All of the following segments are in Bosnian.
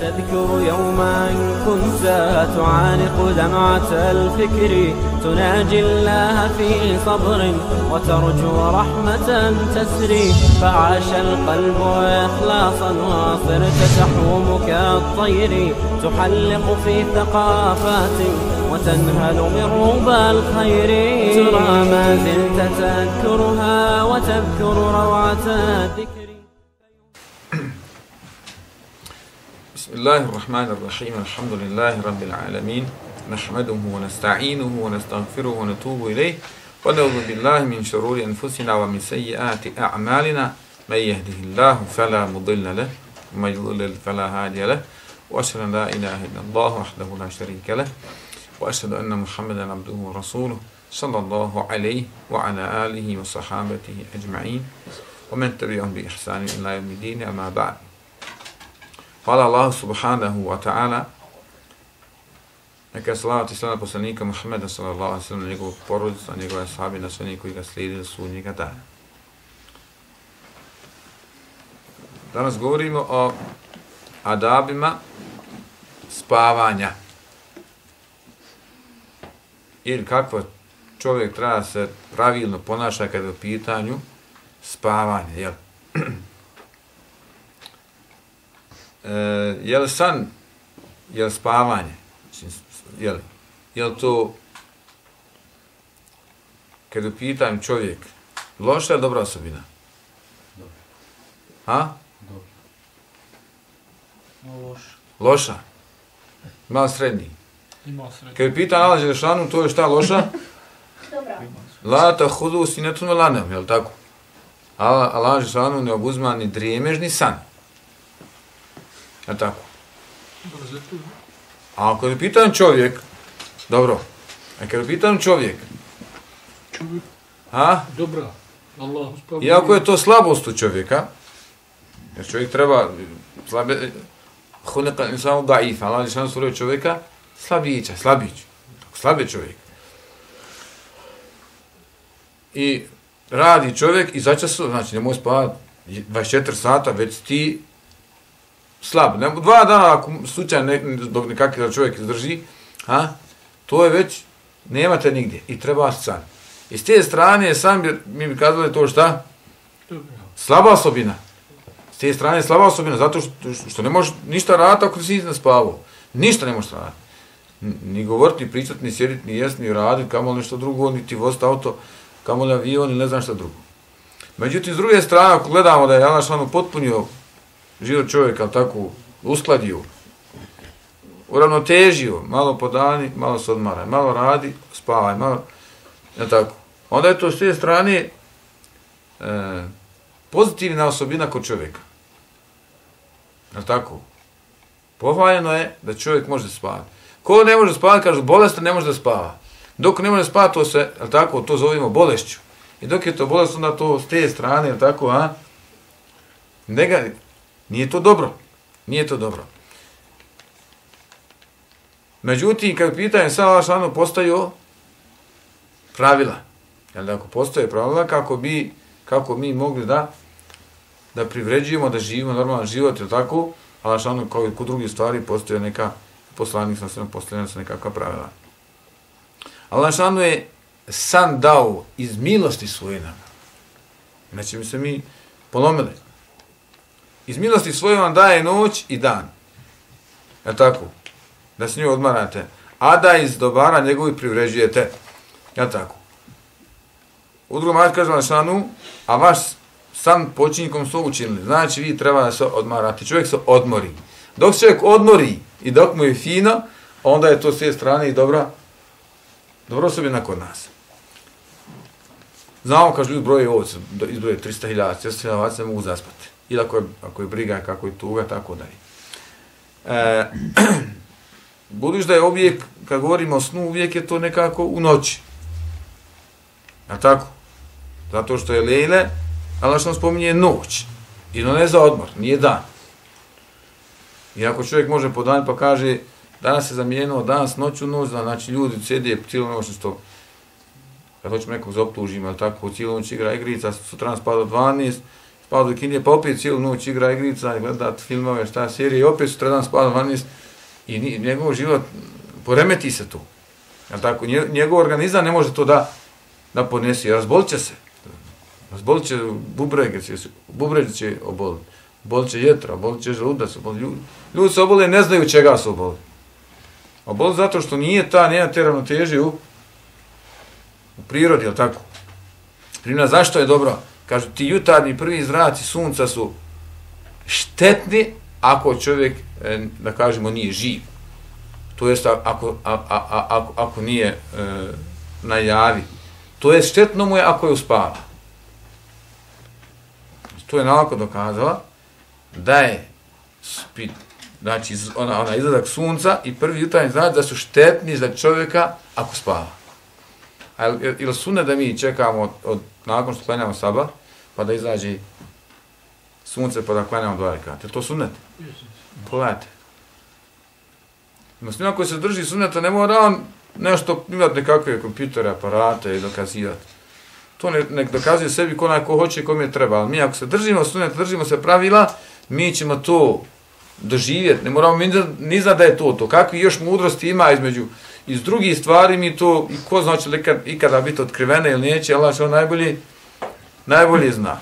تذكر يوما كنت تعانق دمعة الفكر تناجي الله في صبر وترجو رحمة تسري فعاش القلب إخلاصا وصرت تحوم كالطير تحلق في ثقافات وتنهل من ربى الخير. ترى ما زلت تذكرها وتذكر روعة الذكر بسم الله الرحمن الرحيم الحمد لله رب العالمين نحمده ونستعينه ونستغفره ونتوب إليه ونعوذ بالله من شرور أنفسنا ومن سيئات أعمالنا من يهده الله فلا مضل له ومن يضلل فلا هادي له وأشهد أن لا إله إلا الله وحده لا شريك له وأشهد أن محمدا عبده ورسوله صلى الله عليه وعلى آله وصحابته أجمعين ومن تبعهم بإحسان إلى يوم الدين أما بعد Hvala Allah subhanahu wa ta'ala. Neka je salavat i slana poslanika Muhammeda sallallahu alaihi sallam na njegovu porodicu, na njegove sahabi, na sve koji ga slijedi da su njega dana. Danas govorimo o adabima spavanja. Ili kako čovjek treba se pravilno ponaša kada je u pitanju spavanja. Jel? e, je li san, je li spavanje, je li, je li to, kada pitam čovjek, loša ili dobra osobina? Dobro. Ha? Dobro. No, loš. Loša? Malo srednji. Ima. Kada pitam Allah Želešanu, to je šta loša? Dobra. La ta hudu sinetun velanem, je li tako? Allah, Allah Želešanu ne obuzma ni drijemež, ni san. Je tako? A ako je pitan čovjek, dobro, a kada je pitan čovjek, Čovjek. ha? Dobra. Allah. Iako je to slabost u čovjeka, jer čovjek treba slabe, huneka insanu daif, Allah je šan stvorio čovjeka slabića, slabić, slabe čovjek. I radi čovjek i začasu, znači nemoj spavati 24 sata, već ti slab. Ne, dva dana ako slučajno ne, zbog nekakve da čovjek izdrži, ha, to je već, nemate nigdje i treba san. I s te strane sam bi, mi bi kazali to šta? Slaba osobina. S te strane slaba osobina, zato što, što ne možeš ništa raditi ako si na spavu. Ništa ne možeš raditi. Ni govoriti, ni pričati, ni sjediti, ni jesti, ni raditi, kamo nešto drugo, niti voziti auto, kamo li avion, ili ne znam šta drugo. Međutim, s druge strane, ako gledamo da je Allah šanu potpunio život čovjeka, tako, uskladio, uravnotežio, malo podani, malo se odmara, malo radi, spavaj, malo, ja tako. Onda je to s te strane e, pozitivna osobina kod čovjeka. Je tako? Pohvaljeno je da čovjek može spavati. Ko ne može spavati, kažu, bolestan ne može da spava. Dok ne može spavati, to se, je tako, to zovemo bolešću. I dok je to bolest, onda to s te strane, je tako, a? Nega, nije to dobro. Nije to dobro. Međutim, kad pitanje sa Alašanu postaju pravila. Jel da ako postoje pravila kako bi kako mi mogli da da privređujemo, da živimo normalan život, ili tako? Alašanu kao i kod drugih stvari postoje neka poslanik sa svema postavljena sa nekakva pravila. Alašanu je san dao iz milosti svoje nama. Znači mi se mi polomili. Iz milosti svoje vam daje noć i dan. Je tako? Da se nju odmarate. A da iz dobara njegovi privređujete. Je tako? U drugom ajde kaže Alašanu, a vaš san počinjikom su učinili. Znači vi treba da se odmarate. Čovjek se odmori. Dok se čovjek odmori i dok mu je fino, onda je to s te strane i dobra, dobro osobina kod nas. Znamo kaže ljudi broje ovce, izbroje 300.000, 400.000 ne mogu zaspati. Ili ako je, ako je briga, kako je tuga, tako da je. E, budući da je uvijek, kad govorimo o snu, uvijek je to nekako u noći. A tako? Zato što je lejle, Allah što spominje noć. I no ne za odmor, nije dan. I ako čovjek može po dan pa kaže danas se zamijenio dan s noću noć, znači ljudi sjede cijelo noć što kad hoćemo nekog zaoptužimo, ali tako, cijelo noć igra igrica, sutra nas pada 12, spavao do kinije, pa opet cijelu noć igra igrica, gleda filmove, šta serije, i opet sutra dan spavao vani i ni, njegov život poremeti se tu. Jel tako? Njegov organizam ne može to da, da ponesi, razbolit će se. Razbolit će bubrege, će, bubrege će oboliti. Obolit će jetra, obolit će želudac, obolit ljudi. Ljudi se obole ne znaju čega su oboli. Obolit zato što nije ta, nema te ravnoteže u, u prirodi, jel tako? Primjer, zašto je dobro? Kažu, ti jutarnji prvi zraci sunca su štetni ako čovjek, e, da kažemo, nije živ. To jest ako, a, a, a, ako, ako nije e, na javi. To je štetno mu je ako je uspava. To je nalako dokazala da je spit, znači ona, ona izlazak sunca i prvi jutarnji zraci da su štetni za čovjeka ako spava. A ili sunne da mi čekamo od, od nakon što klanjamo sabah, pa da izađe sunce pa da klanjamo dva rekata. Je to sunnet? Pogledajte. Muslima koji se drži sunneta ne mora on nešto imati nekakve kompjutere, aparate i dokazivati. To ne, nek dokazuje sebi ko ko hoće i kom je treba. Ali mi ako se držimo sunneta, držimo se pravila, mi ćemo to doživjeti. Ne moramo mi ni zna da je to to. Kakvi još mudrosti ima između iz drugih stvari mi to, i ko znači li ikada biti otkrivene ili neće, Allah će on najbolji, najbolje zna.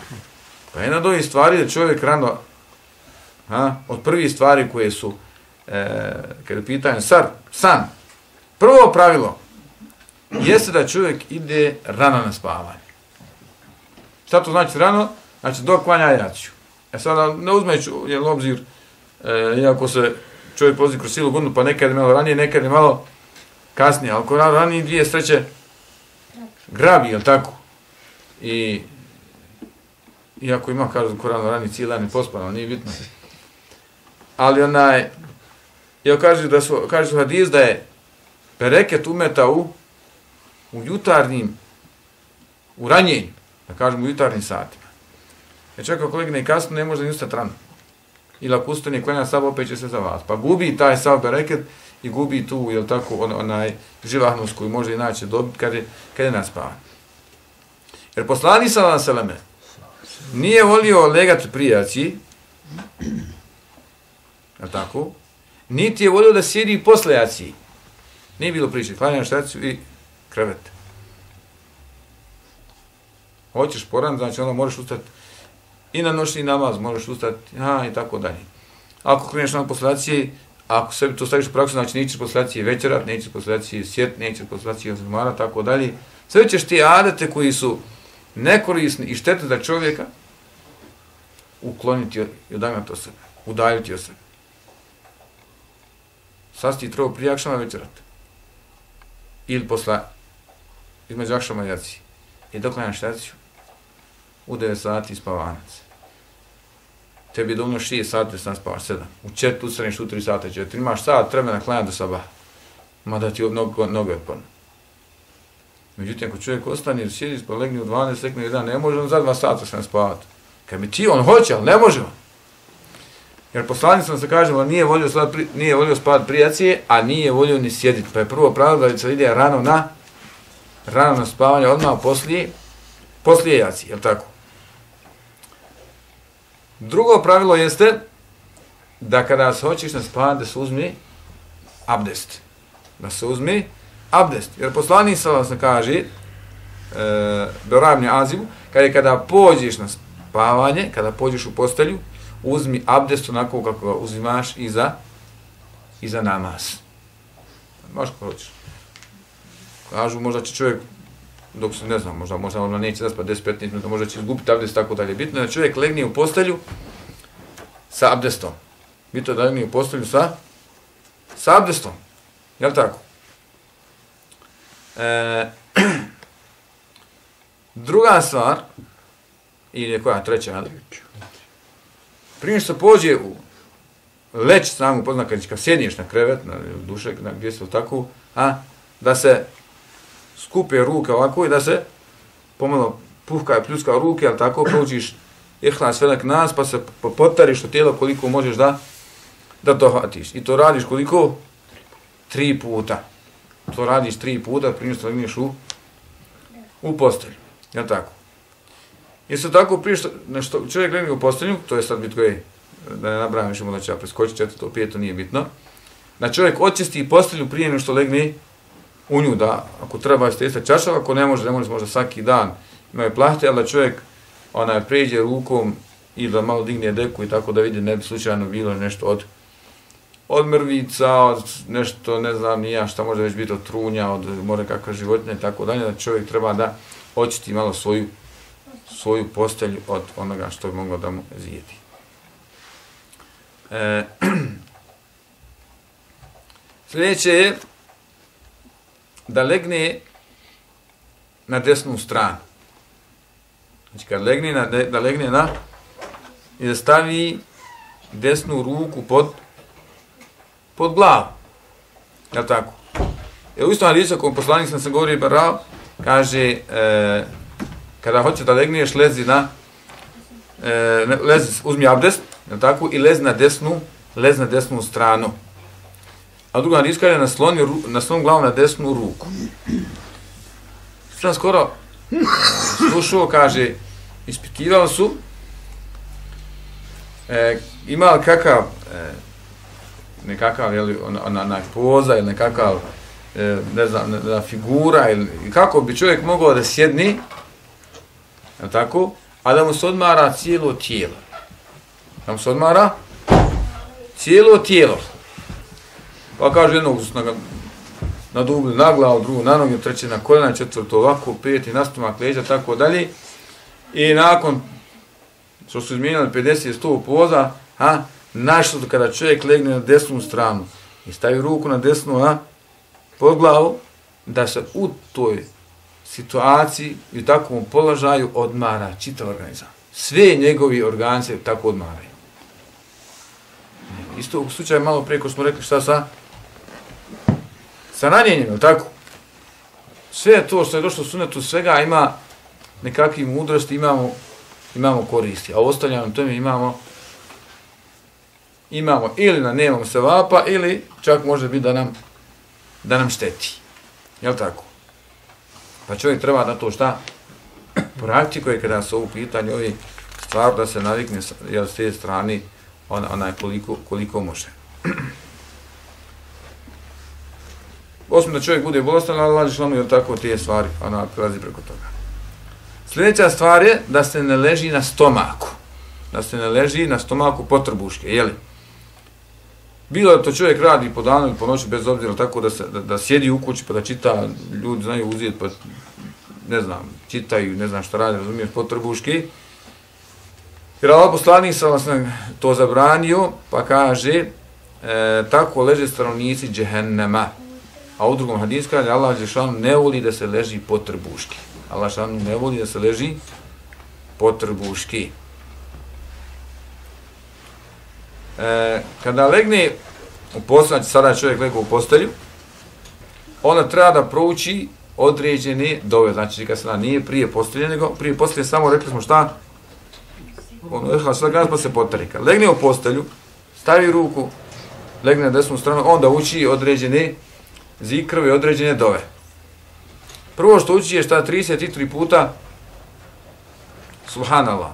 Pa jedna od ovih stvari da čovjek rano, ha, od prvih stvari koje su, e, kada je pitanje sar, san, prvo pravilo, jeste da čovjek ide rano na spavanje. Šta to znači rano? Znači dok vanja jaću. E sada ne uzmeću, je obzir, e, iako se čovjek poziv kroz silu godinu, pa nekad je malo ranije, nekad je malo kasnije, ali ko ranije dvije sreće grabi, jel tako? I iako ima, kažem, Koran rani cijeli dan pospano, nije bitno. Ali onaj, ja kaže da su, kaže su hadis da je pereket umeta u, u jutarnim, u ranjenju, da kažem u jutarnim satima. E ja čekao kolegne i kasno ne može ni ustati rano. Ili ako ustane klenja sab, opet će se za vas. Pa gubi taj sav bereket i gubi tu, jel tako, on, onaj živahnost koju može inače dobiti kad je, kad je naspavan. Jer poslani sa vam seleme, nije volio legat prijaci, je tako, niti je volio da sjedi posle jaci. Nije bilo priče, klanjam štacu i krevet. Hoćeš poran, znači onda možeš ustati i na noćni namaz, možeš ustati, a, i tako dalje. Ako kreneš na poslacije, ako sebi to staviš u praksu, znači nećeš poslacije večerat, nećeš poslacije sjet, nećeš poslacije ozmara, tako dalje. Sve ćeš ti adete koji su nekorisni i štete za čovjeka, ukloniti i odagnati od sebe, udaljiti od sebe. Sasti trovo prije akšama večerat. Ili posla, između akšama jaci. I dok klanjaš jaciju, u 9 sati spavanac. Tebi je dovoljno 6 sati sam spavaš 7. U 4 ustaneš u 3 sata 4. Imaš sat tremena klanja do sabaha. Ma da ti mnogo, mnogo odporne. Međutim, ako čovjek ostane, sjedi, pa legne u 12, sekne jedan, ne može on za 2 sata sam spavati. Kad mi ti on hoće, ali ne može on. Jer poslanik sam se kažem, on nije volio, spavati, nije volio spavati prijacije, a nije volio ni sjediti. Pa je prvo pravilo da se ide rano na, rano na spavanje, odmah poslije, poslije jaci, je tako? Drugo pravilo jeste da kada se hoćeš na spavanje, da se uzmi abdest. Da se uzmi abdest. Jer poslanik sam se kaže, e, Beramni Azimu, kada je kada pođeš na spavanje, kada pođeš u postelju, uzmi abdest onako kako ga uzimaš i za, i za namaz. Možeš kako hoćeš. Kažu, možda će čovjek, dok se ne znam, možda, možda ona neće zaspat 10-15 pa minuta, možda će izgubiti abdest tako dalje. Bitno je da čovjek legne u postelju sa abdestom. Bitno je da legne u postelju sa, sa abdestom. Jel tako? E, druga stvar, ili koja treća, ali? Prije što pođe u leć samu pozna kad, kad sjedniš na krevet, na dušek, na gdje se tako, a, da se skupe ruke ovako i da se pomalo puhka i pljuska ruke, ali tako prođiš ihlas velik nas, pa se potariš od tijelo koliko možeš da da to. I to radiš koliko? Tri puta. To radiš tri puta, prije što u, u postelju. Je tako? Isto tako prije što, nešto, čovjek legne u postanju, to je sad bit koji, da ne nabravim više mu da će ja preskočiti četvrto, pijeto, nije bitno. Na čovjek očisti postelju prije nego što legne u nju, da ako treba jeste stesta čašava, ako ne može, ne može možda svaki dan, ima je plahte, ali da čovjek onaj, pređe rukom i da malo digne deku i tako da vidi ne bi slučajno bilo nešto od od mrvica, od nešto, ne znam, nija šta može već biti od trunja, od more kakve životinje i tako dalje, da čovjek treba da očiti malo svoju svoju postelju od onoga što je moglo da mu zijeti. E, sljedeće je da legne na desnu stranu. Znači kad legne na, da legne na i da stavi desnu ruku pod pod glavu. Je tako? E u istom hadisu kom poslanik sam se govorio Barao, kaže e, kada hoće da legneš, lezi na e, lezi, uzmi abdest, je tako? I lezi na desnu, lezi na desnu stranu. A druga hadisu kaže nasloni, nasloni glavu na desnu ruku. Sam skoro hm, slušao, kaže, ispitivali su, e, ima li kakav, e, nekakav, jeli, ona, ona, ona poza ili nekakav, e, ne znam, ne, ne, figura ili kako bi čovjek mogao da sjedni, je tako, a da mu se odmara cijelo tijelo. Da mu se odmara cijelo tijelo. Pa kaže jednog na, na dubli na glavu, drugu na noge, treći na koljena, četvrto ovako, peti na stomak, leđa, tako dalje. I nakon što su izmijenili 50-100 poza, ha, našli su kada čovjek legne na desnu stranu i stavi ruku na desnu, a, pod glavu, da se u toj situaciji i u takvom položaju odmara čitav organizam. Sve njegovi organe se tako odmaraju. Isto u slučaju malo prije ko smo rekli šta sa sa ranjenjem, je tako? Sve to što je došlo sunetu svega ima nekakvi mudrosti, imamo, imamo koristi, a ostavljamo tome imamo imamo ili na nemom se vapa ili čak može biti da nam da nam šteti. Je tako? Pa čovjek treba da to šta praktikuje kada se u pitanju ovi stvar da se navikne jel, s te strane on, onaj koliko, koliko može. Osim da čovjek bude bolestan, ali lađeš lomu jer tako te stvari, ona prelazi preko toga. Sljedeća stvar je da se ne leži na stomaku. Da se ne leži na stomaku potrbuške, jeli? Bilo da to čovjek radi po danu ili po noći bez obzira tako da, se, da, da sjedi u kući pa da čita, ljudi znaju uzijeti pa ne znam, čitaju, ne znam šta radi, razumiješ, potrbuški. Jer Allah poslanik sam vas to zabranio pa kaže e, tako leže stanovnici džehennema. A u drugom hadisu kaže Allah Žešanu ne voli da se leži potrbuški. Allah Žešanu ne voli da se leži potrbuški. E, kada legne u postelju, znači sada čovjek lega u postelju, ona treba da prouči određene dove, znači kad se ona nije prije postelje, nego prije postelje samo rekli smo šta, ono ehla, sada gaz, pa se potari. Kad legne u postelju, stavi ruku, legne na desnu stranu, onda uči određene zikrove, određene dove. Prvo što uči je šta 33 puta Subhanallah.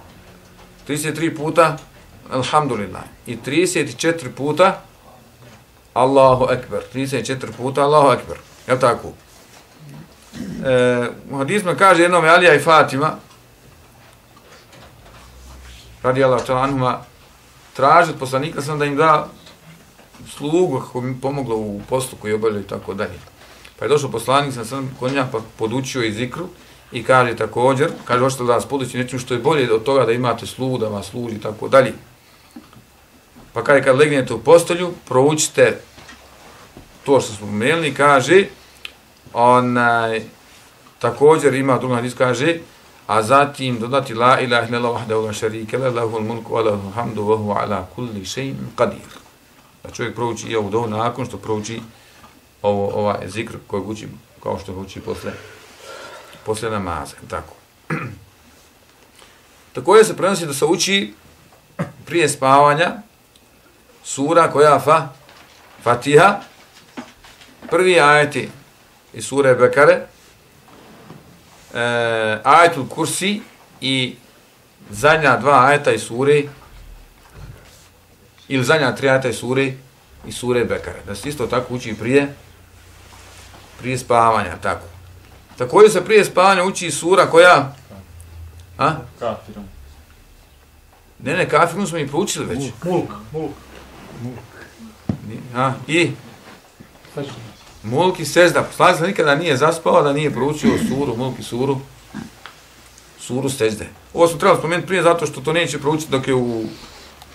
33 puta Alhamdulillah. I 34 puta Allahu Ekber. 34 puta Allahu Ekber. Je li tako? E, u hadismu kaže jednom Alija i Fatima radi Allah čalanuma traži od poslanika sam da im da slugu kako mi pomoglo u poslu koji obavljaju i tako dalje. Pa je došao poslanik sam sam kod njega pa podučio i zikru i kaže također, kaže hoćete da vas podući nečim što je bolje od toga da imate slugu, da vas služi i tako dalje. Pa kaže, kad legnete u postolju, proučite to što smo pomenuli, kaže, onaj, također ima druga hadis, kaže, a zatim dodati la ilaha illallah wahdahu la sharika lahu lahul mulku wa lahul hamdu wa huwa ala kulli shay'in qadir. Da čovjek prouči i ovu dovu nakon što prouči ovo ovaj zikr koji uči kao što uči posle posle namaza, tako. Također se prenosi da se uči prije spavanja sura koja fa Fatiha prvi ajeti iz sure Bekare e, ajetul kursi i zadnja dva ajeta iz sure ili zadnja tri ajeta iz sure i sure Bekare. Da se isto tako uči prije prije spavanja, tako. Također se prije spavanja uči sura koja... A? Kafirom. Ne, ne, kafirom smo i proučili već. Mulk, mulk. A, I Mulk i Sezda. Poslanik nikada nije zaspao da nije proučio suru, Mulk i suru, suru Sezde. Ovo smo trebali spomenuti prije zato što to neće proučiti dok je u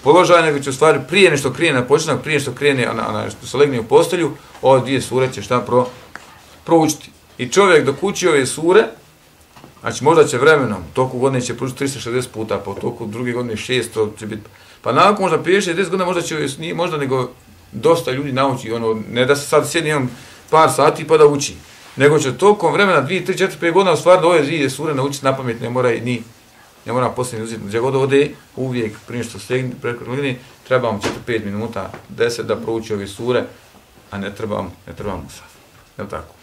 položaju, nego će u stvari prije nešto krije na počinak, prije što krene, na, na, što se legne u postelju, ove dvije sure će šta pro, proučiti. I čovjek dok uči ove sure, znači možda će vremenom, toku godine će proučiti 360 puta, pa toku druge godine 600 će biti, pa nakon možda 50-60 godina možda će, nije možda nego dosta ljudi nauči, ono, ne da se sad sjedi imam par sati pa da uči, nego će tokom vremena 2, 3, 4, 5 godina stvarno da ove dvije sure naučiti na pamet, ne mora i ni, ne mora posljednji uzeti, gdje god ode, uvijek prije što stegne, preko godine, treba vam 4-5 minuta, 10 da prouči ove sure, a ne trebam, ne trebam musaf. Je tako?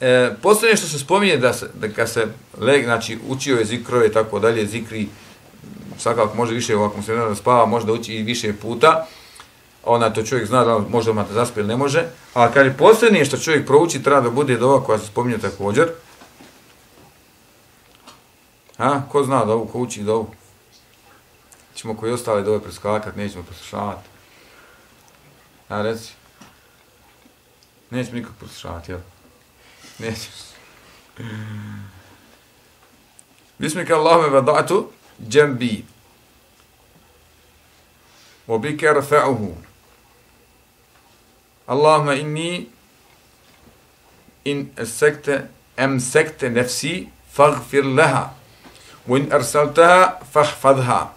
E, posljednje što se spominje da se, da kad se leg, znači učio je zikrove i tako dalje, zikri, svakako može više, ovako se ne da spava, može da uči i više puta, ona to čovjek zna da možda da zaspe ili ne može, a kad je posljednje što čovjek prouči, treba da bude dova koja se spominje također. Ha, ko zna dovu, ko uči dovu? Ćemo koji ostale dove preskakat, nećemo preslušavati. A reci. Nećemo nikak preslušavati, jel? ماشي. اللهم وضعت جنبي وبك أرفعه. اللهم إني إن امسكت أمسكت نفسي فاغفر لها وإن أرسلتها فاحفظها.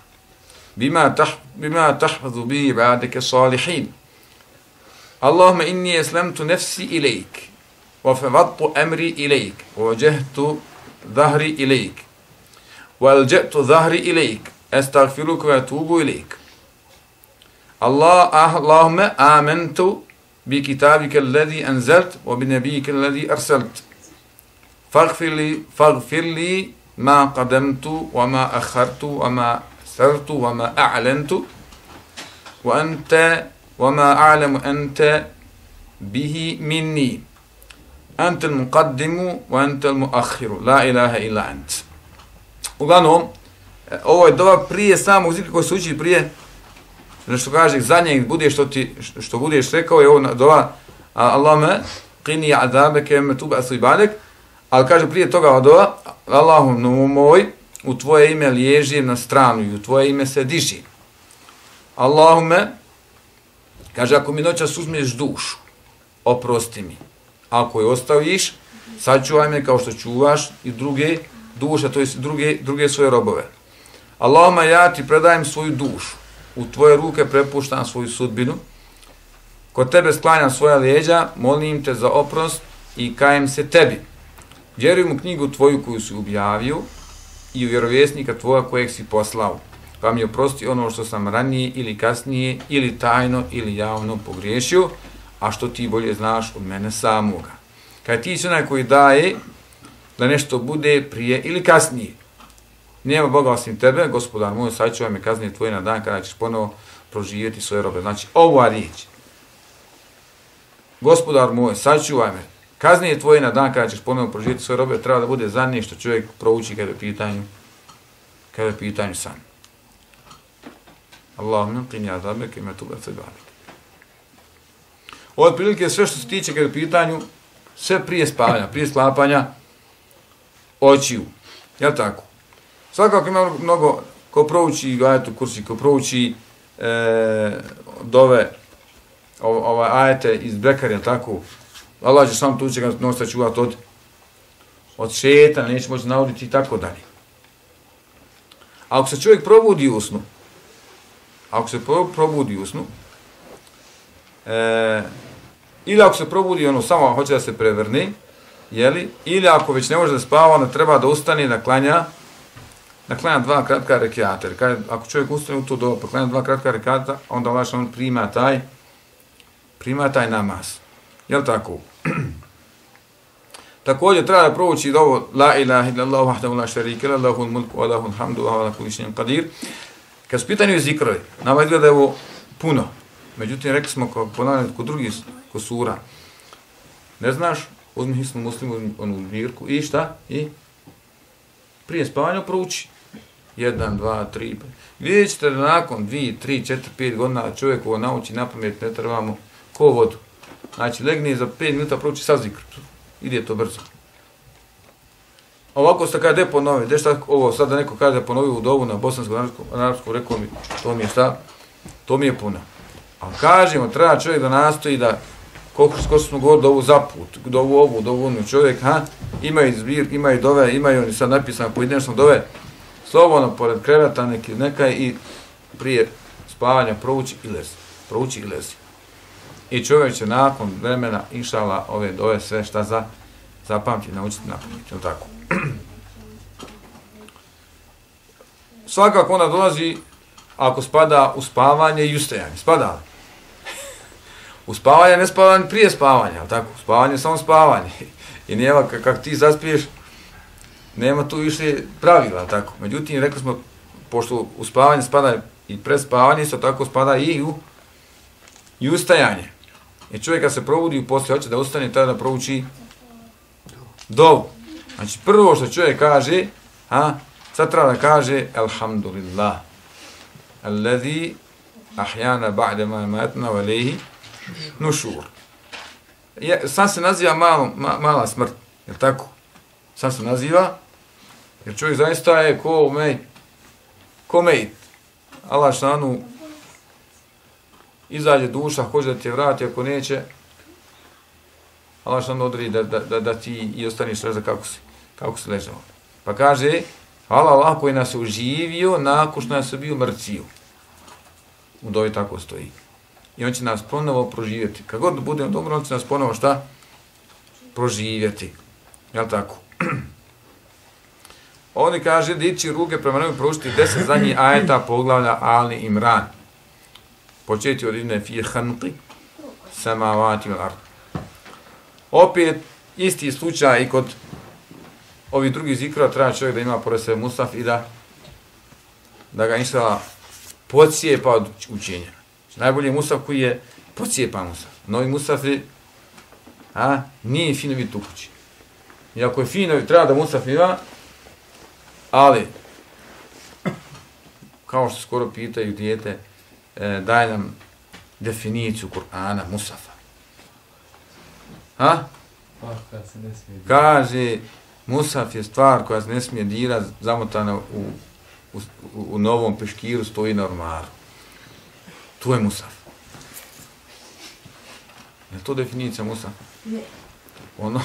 بما تحفظ بما تحفظ به عبادك الصالحين. اللهم إني أسلمت نفسي إليك. وفوضت أمري إليك ووجهت ظهري إليك وألجأت ظهري إليك أستغفرك وأتوب إليك. الله اللهم آمنت بكتابك الذي أنزلت وبنبيك الذي أرسلت. فاغفر لي فاغفر لي ما قدمت وما أخرت وما سرت وما أعلنت وأنت وما أعلم أنت به مني. entel muqaddimu wa entel muakhiru, la ilaha illa ent. Uglavnom, e, ovo je dova prije samog zikra koji se uči prije, nešto kaže, zadnje bude što ti, što budeš rekao, je ovo dova, Allahumma qini azabe keme tuba asu ibalek, ali kaže prije toga dova, Allahum, no moj, u tvoje ime liježim na stranu i u tvoje ime se dižim. Allahume, kaže, ako mi noćas suzmiješ dušu, oprosti mi ako je ostaviš sačuvaj me kao što čuvaš i druge duše to jest druge druge svoje robove. Allahuma ja ti predajem svoju dušu. U tvoje ruke prepuštam svoju sudbinu, kod tebe sklanjam svoja lijeđa, molim te za oprost i kajem se tebi. Vjerujem u knjigu tvoju koju si objavio i u vjerovjesnika tvoja kojeg si poslao, pa mi oprosti ono što sam ranije ili kasnije ili tajno ili javno pogriješio, a što ti bolje znaš od mene samoga. Kad ti si onaj koji daje da nešto bude prije ili kasnije, Nema Boga osim tebe, gospodar moj, sačuvaj me kaznije tvoje na dan kada ćeš ponovo proživjeti svoje robe. Znači, ova riječ. Gospodar moj, sačuvaj me. Kaznije tvoje na dan kada ćeš ponovo proživjeti svoje robe, treba da bude zadnje što čovjek prouči kada je pitanju, kada je pitanju san. Allahumma qini azabeke ima tuba se bavik. Prilike sve što se tiče kada je pitanju, sve prije spavanja, prije sklapanja očiju. Jel tako? Svakako ima mnogo ko prouči ajetu kursi, ko prouči e, dove ova ajete iz Bekarja, tako, Allah će sam tu će ga nosta čuvati od, od šeta, neće moći nauditi i tako dalje. Ako se čovjek probudi u snu, ako se probudi u snu, e, ili ako se probudi ono samo hoće da se prevrni, jeli, ili ako već ne može da spava, onda treba da ustane da klanja da klanja dva kratka rekiata. Jer ako čovjek ustane u to do, pa klanja dva kratka rekiata, onda vaš on prima taj, prima taj namaz. Jel tako? Također treba da prouči ovo La ilaha illallah wahdahu la sharika lahu lahul mulku wa lahul hamdu wa huwa ala kulli shay'in qadir. Kad su pitanje zikrovi, nama izgleda ovo puno. Međutim, rekli smo kao ponavljati kod drugih kod sura. Ne znaš, uzmi hisnu muslimu, onu zbirku i šta? I prije spavanja prouči. Jedan, dva, tri. pa- Vidjet ćete da nakon dvije, tri, četiri, pet godina čovjek ovo nauči na pamet, ne trebamo ko vodu. Znači, legne za pet minuta prouči sa zikr. Ide to brzo. Ovako ste kada je ponovi, gdje šta ovo sada neko kaže da ponovi u dovu na bosanskom arapskom, arapskom rekao mi, to mi je šta? To mi je puno. Ali kažemo, treba čovjek da nastoji da, koliko skoro smo govorili, ovu zaput, dovu ovu, dovu onu, čovjek, ha, ima zbir, ima dove, imaju i oni sad napisano pojedinačno dove, slobodno pored kreveta neki, neka i prije spavanja prouči i lezi, prouči i lezi. I čovjek će nakon vremena, inšala, ove dove sve šta za, zapamti, naučiti napamiti, ili tako? Svakako ona dolazi ako spada u spavanje i ustajanje. Spada li? U spavanje ne spavanje prije spavanja, ali tako? Spavanje samo spavanje. I nema kak, ti zaspiješ, nema tu više pravila, tako? Međutim, rekli smo, pošto u spavanje spada i prespavanje, isto tako spada i u i ustajanje. I čovjek kad se probudi i poslije hoće da ustane, tada da prouči dovu. Znači, prvo što čovjek kaže, a, sad treba da kaže, Alhamdulillah, alladhi ahjana ba'de ma matna wa nušur. Je, sam se naziva malo, ma, mala smrt, je tako? Sam se naziva, jer čovjek zaista je ko mej, ko mej, Allah šanu izađe duša, hoće da ti je vrati, ako neće, Allah šanu odredi da, da, da, da ti i ostaniš leža kako si, kako si ležao. Pa kaže, hvala Allah koji nas je uživio nakon što nas je bio mrciju. U dovi tako stoji. I on će nas ponovo proživjeti. Kad god budemo dobro, on će nas ponovo šta? Proživjeti. Jel tako? Oni kaže, dići ruke prema nebu proučiti deset zadnjih ajeta poglavlja Ali Imran. Početi od idne fi hanqi samavati ul ard. Opet, isti slučaj i kod ovih drugih zikrova treba čovjek da ima pored sebe Musaf i da da ga inšala pocijepa od učenja. Najbolji je Musaf koji je pocijepan Musaf. Novi Musaf je, a, nije fino biti u kući. Iako je fino, treba da Musaf ima, ali, kao što skoro pitaju dijete, e, daj nam definiciju Kur'ana, Musafa. Ha? Kaže, Musaf je stvar koja se ne smije dira, zamotana u, u, u novom peškiru, stoji na ormaru. Tu je Musaf. Je to definicija Musaf? Ne. Ono,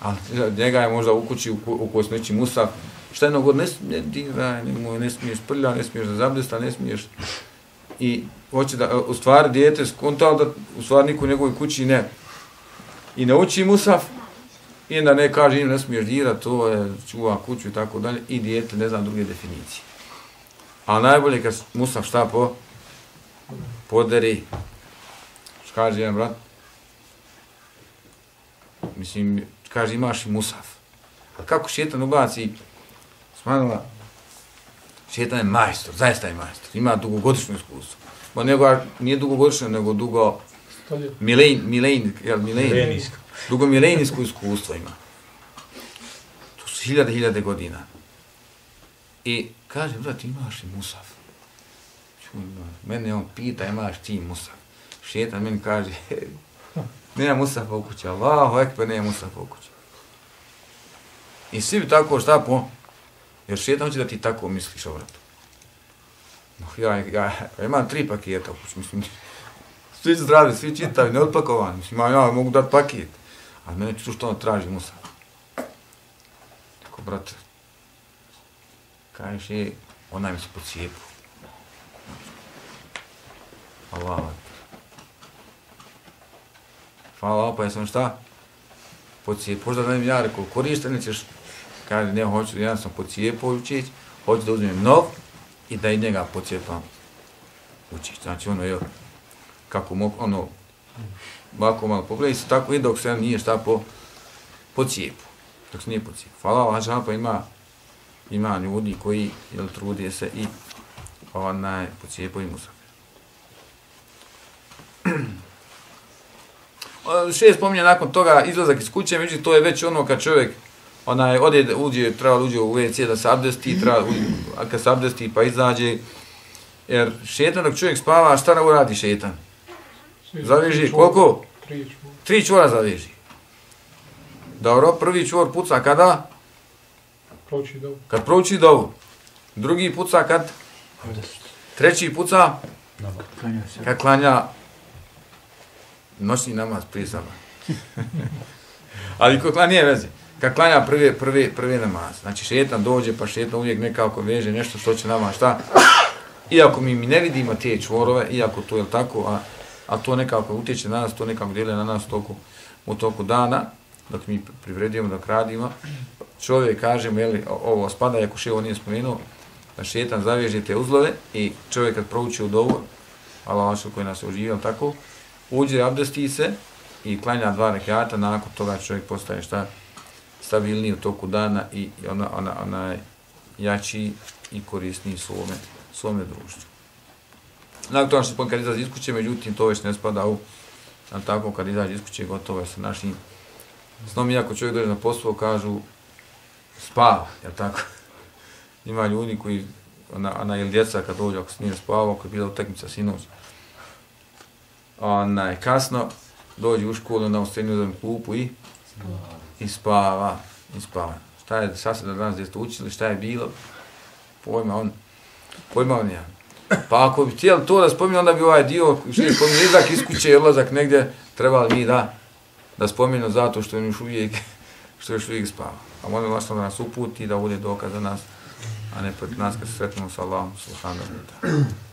ali njega je možda u kući u, kojoj smeći Musaf, šta je mnogo, ne smije dira, ne, mu, ne smiješ prlja, ne smiješ da zablista, ne smiješ i hoće da, u stvari, dijete skontao da u stvari niko u njegovoj kući ne. I nauči Musaf, I onda ne kaže, ne smiješ dirat, to je čuva kuću i tako dalje, i dijete ne znam druge definicije. A najbolje kad Musaf šta po? Poderi. Što kaže jedan brat? Mislim, kaže imaš i Musaf. A kako šetan ubaci? Smanula, šetan je majstor, zaista je majstor. Ima dugogodišnju iskustvo. Bo nego, nije dugogodišnju, nego dugo... Milen, milen, jel, milen, Milenijsko. dugo milenijsko iskustvo ima. To su hiljade, hiljade godina. I kaže, brat, imaš li Musaf? Mene on pita, imaš ti Musaf? Šetan meni kaže, nema Musafa u kući, Allahu ekber, nema Musafa u kući. I svi bi tako šta po, jer šetan hoće da ti tako misliš o vratu. Ja, ja, ja imam tri paketa u kući, mislim, svi zdravi, svi čitavi, neodpakovani, mislim, ja mogu dati paket. A mene ću što ono traži Musa. Tako, brate, Kaže, ona mi se po cijepu. Allah. Hvala, opa, jesam šta? Po cijepu. Možda da im ja rekao, koriste, nećeš, kaže, ne, hoću, ja sam po cijepu učić, hoću da uzmem nov i da i njega po cijepam učić. Znači, ono, je, kako mogu, ono, ovako malo pogledaj se tako i dok se nije šta po, po cijepu. Dok se nije po cijepu. Hvala Allah, pa ima, ima ljudi koji jel, trudije se i onaj, po cijepu i musafir. Šest spominje nakon toga izlazak iz kuće, međutim to je već ono kad čovjek onaj ode uđe treba uđe u WC da se abdesti, treba a kad se abdesti pa izađe jer šetan dok čovjek spava, šta ne uradi šetan? Zaveži koliko? Tri čvora zaveži. Dobro, prvi čvor puca kada? Proći dobro. Kad prouči dovu. Drugi puca kad? Treći puca? Kad klanja noćni namaz prije sabah. Ali ko klanja nije veze. Kad klanja prve, prve, prve namaz. Znači šetan dođe pa šetan uvijek nekako veže nešto što će nama šta. Iako mi, mi ne vidimo te čvorove, iako to je tako, a, a to nekako utječe na nas, to nekako djeluje na nas toku, u toku dana, dok mi privredimo, dok radimo. Čovjek kaže, jeli, ovo spada, ako še ovo nije spomenuo, da šetan zaveže te uzlove i čovjek kad prouči u dovu, Allah koji nas je uživio, tako, uđe, abdesti se i klanja dva rekata, nakon toga čovjek postaje šta stabilniji u toku dana i ona, ona, ona jači i korisniji svome, svome društvu. Nakon toga što se kad izlazi iz kuće, međutim, to već ne spada u, tako, kad izađe iz kuće, gotovo je sa našim snom, iako čovjek dođe na posao, kažu spava, jel tako? Ima ljudi koji, ona, ona ili djeca kad dođe, ako se nije spavao, ako je bila utakmica sinoć, onaj, kasno, dođe u školu, onda ostane u klupu i, i spava, i spava. Šta je sasvim da danas jeste učili, šta je bilo, pojma on, pojma on ja. Pa ako bi htjeli to da spomenu, onda bi ovaj dio, što je spomenu, izlazak iz kuće i odlazak negdje, trebali mi da, da spomenu zato što je još uvijek, što je još uvijek spava. A molim vas da nas uputi, da bude dokaz za nas, a ne protiv nas kad se sretnemo sa Allahom, subhanahu wa ta'ala.